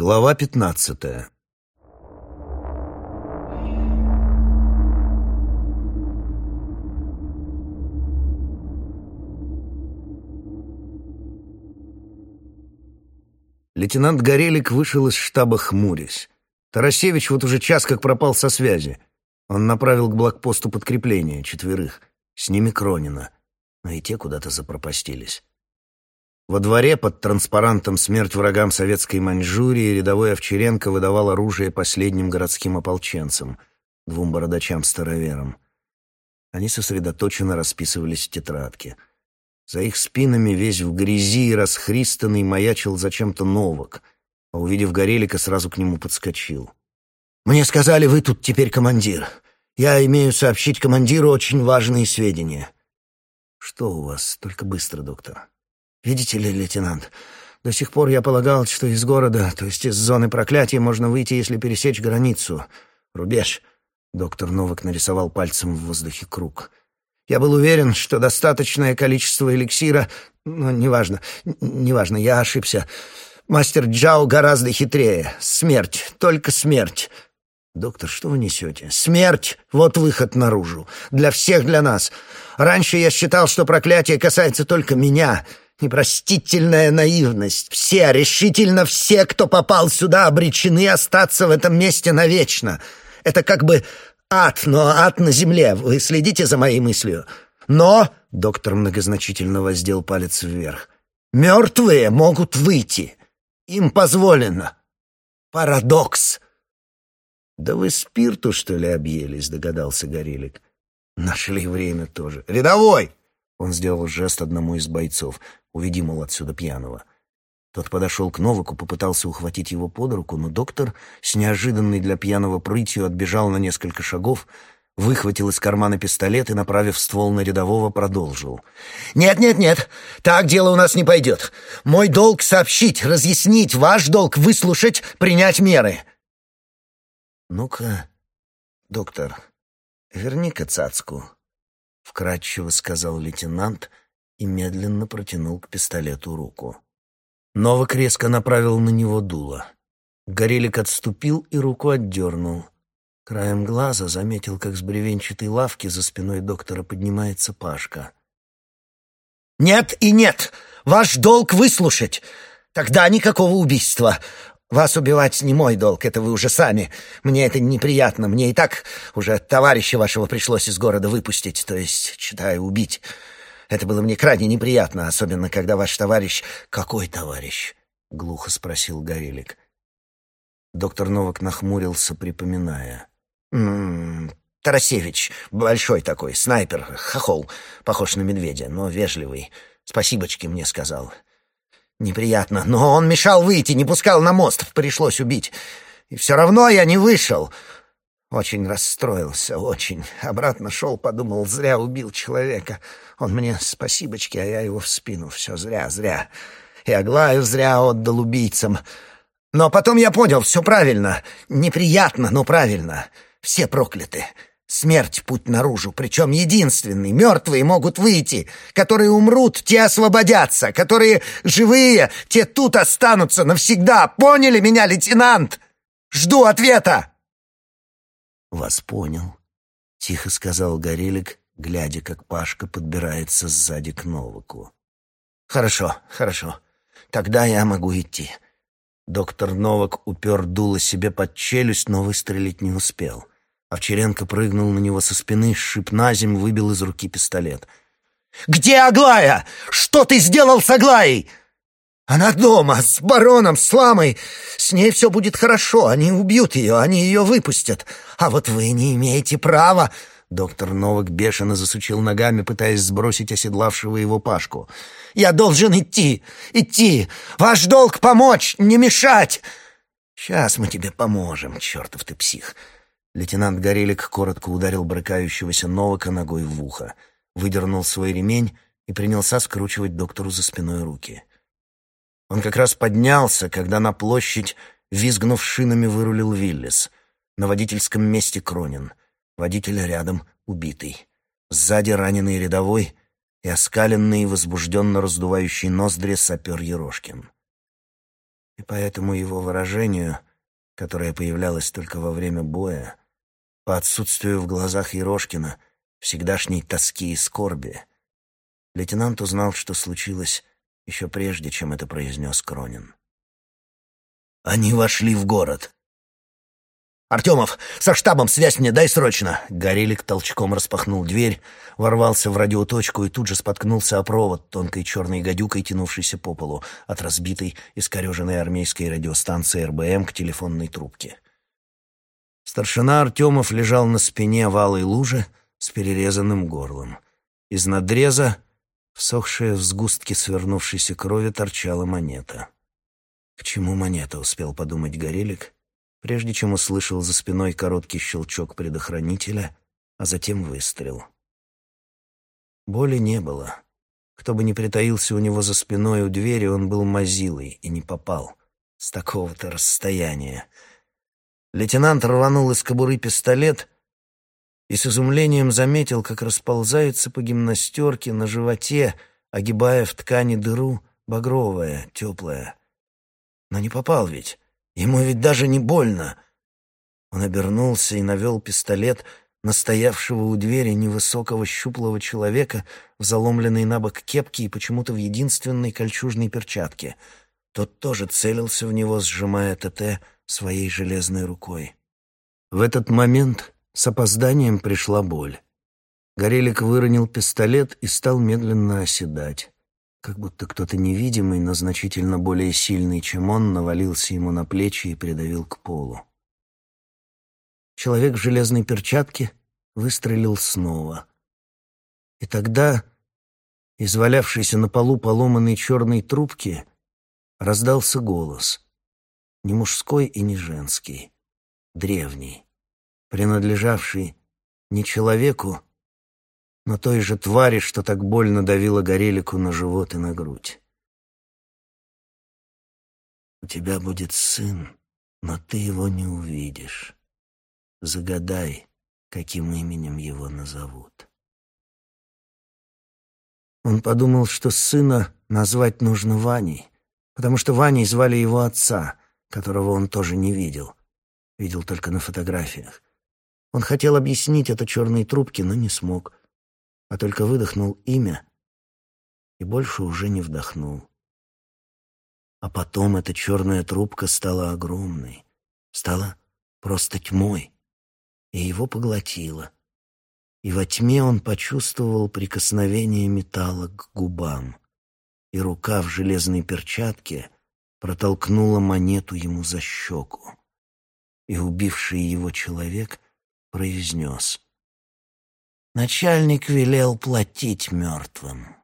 Глава пятнадцатая Лейтенант Горелик вышел из штаба хмурясь. Тарасевич вот уже час как пропал со связи. Он направил к блокпосту подкрепление, четверых. С ними Кронина. Но и те куда-то запропастились. Во дворе под транспарантом «Смерть врагам советской Маньчжурии» рядовой Овчаренко выдавал оружие последним городским ополченцам, двум бородачам-староверам. Они сосредоточенно расписывались в тетрадке. За их спинами весь в грязи и расхристанный маячил зачем-то Новок, а увидев Горелика, сразу к нему подскочил. «Мне сказали, вы тут теперь командир. Я имею сообщить командиру очень важные сведения». «Что у вас? Только быстро, доктор». Видите ли, лейтенант, до сих пор я полагал, что из города, то есть из зоны проклятия, можно выйти, если пересечь границу. Рубеж. Доктор Новак нарисовал пальцем в воздухе круг. Я был уверен, что достаточное количество эликсира... Но неважно, неважно, я ошибся. Мастер Джао гораздо хитрее. Смерть, только смерть. «Доктор, что вы несете?» «Смерть! Вот выход наружу. Для всех, для нас. Раньше я считал, что проклятие касается только меня. Непростительная наивность. Все, решительно все, кто попал сюда, обречены остаться в этом месте навечно. Это как бы ад, но ад на земле. Вы следите за моей мыслью? Но, — доктор многозначительно воздел палец вверх, — мертвые могут выйти. Им позволено. Парадокс. «Да вы спирту, что ли, объелись?» — догадался Горелик. «Нашли время тоже. Рядовой!» Он сделал жест одному из бойцов. «Уведи, мол, отсюда пьяного». Тот подошел к Новаку, попытался ухватить его под руку, но доктор с неожиданной для пьяного прытью отбежал на несколько шагов, выхватил из кармана пистолет и, направив ствол на рядового, продолжил. «Нет, нет, нет, так дело у нас не пойдет. Мой долг — сообщить, разъяснить, ваш долг — выслушать, принять меры». «Ну-ка, доктор, верни-ка цацку», — вкратчиво сказал лейтенант и медленно протянул к пистолету руку. Новак резко направил на него дуло. Горелик отступил и руку отдернул. Краем глаза заметил, как с бревенчатой лавки за спиной доктора поднимается Пашка. «Нет и нет! Ваш долг выслушать! Тогда никакого убийства! Вас убивать не мой долг, это вы уже сами. Мне это неприятно. Мне и так уже товарища вашего пришлось из города выпустить, то есть, читаю, убить. Это было мне крайне неприятно, особенно когда ваш товарищ... Какой товарищ? Глухо спросил Горелик. Доктор Новак нахмурился, припоминая. «М -м, Тарасевич, большой такой, снайпер, хохол, похож на медведя, но вежливый. Спасибочки мне сказал. Неприятно, но он мешал выйти, не пускал на мост, пришлось убить. И все равно я не вышел. Очень расстроился, очень. Обратно шел, подумал, зря убил человека. Он мне спасибочки, а я его в спину. Все зря, зря. И Аглаю зря отдал убийцам. Но потом я понял, все правильно. Неприятно, но правильно. Все прокляты. Смерть — путь наружу, причем единственный. Мертвые могут выйти. Которые умрут, те освободятся. Которые живые, те тут останутся навсегда. Поняли меня, лейтенант? Жду ответа!» «Вас понял», — тихо сказал Горелик, глядя, как Пашка подбирается сзади к Новаку. «Хорошо, хорошо. Тогда я могу идти». Доктор Новак упер дуло себе под челюсть, но выстрелить не успел. Овчаренко прыгнул на него со спины, шип на земь, выбил из руки пистолет. «Где Аглая? Что ты сделал с Аглаей?» «Она дома, с бароном, с ламой. С ней все будет хорошо, они убьют ее, они ее выпустят. А вот вы не имеете права...» Доктор Новак бешено засучил ногами, пытаясь сбросить оседлавшего его Пашку. «Я должен идти, идти! Ваш долг — помочь, не мешать!» «Сейчас мы тебе поможем, чертов ты псих!» Лейтенант Горелик коротко ударил брыкающегося Новака ногой в ухо, выдернул свой ремень и принялся скручивать доктору за спиной руки. Он как раз поднялся, когда на площадь, визгнув шинами, вырулил Виллис. На водительском месте Кронин. Водитель рядом убитый. Сзади раненый рядовой и оскаленный, возбужденно раздувающий ноздри сапер Ерошкин. и поэтому его выражению, которое появлялось только во время боя, по отсутствию в глазах Ерошкина всегдашней тоски и скорби, лейтенант узнал, что случилось еще прежде, чем это произнес Кронин. Они вошли в город. «Артемов, со штабом связь мне дай срочно!» Горелик толчком распахнул дверь, ворвался в радиоточку и тут же споткнулся о провод тонкой черной гадюкой, тянувшейся по полу от разбитой, искореженной армейской радиостанции РБМ к телефонной трубке. Старшина Артемов лежал на спине в алой луже с перерезанным горлом. Из надреза, всохшая в сгустке свернувшейся крови, торчала монета. К чему монета, успел подумать Горелик — прежде чем услышал за спиной короткий щелчок предохранителя, а затем выстрел. Боли не было. Кто бы ни притаился у него за спиной у двери, он был мазилой и не попал. С такого-то расстояния. Лейтенант рванул из кобуры пистолет и с изумлением заметил, как расползается по гимнастерке на животе, огибая в ткани дыру, багровая, теплая. Но не попал ведь. Ему ведь даже не больно. Он обернулся и навел пистолет на стоявшего у двери невысокого щуплого человека в заломленной на бок кепке и почему-то в единственной кольчужной перчатке. Тот тоже целился в него, сжимая ТТ своей железной рукой. В этот момент с опозданием пришла боль. Горелик выронил пистолет и стал медленно оседать как будто кто-то невидимый, но значительно более сильный, чем он, навалился ему на плечи и придавил к полу. Человек в железной перчатке выстрелил снова. И тогда, из валявшейся на полу поломанной черной трубки, раздался голос. Не мужской и не женский, древний, принадлежавший не человеку, но той же твари, что так больно давила Горелику на живот и на грудь. «У тебя будет сын, но ты его не увидишь. Загадай, каким именем его назовут». Он подумал, что сына назвать нужно Ваней, потому что Ваней звали его отца, которого он тоже не видел, видел только на фотографиях. Он хотел объяснить это черной трубке, но не смог — а только выдохнул имя и больше уже не вдохнул. А потом эта черная трубка стала огромной, стала просто тьмой, и его поглотила. И во тьме он почувствовал прикосновение металла к губам, и рука в железной перчатке протолкнула монету ему за щеку. И убивший его человек произнес — Начальник велел платить мертвым.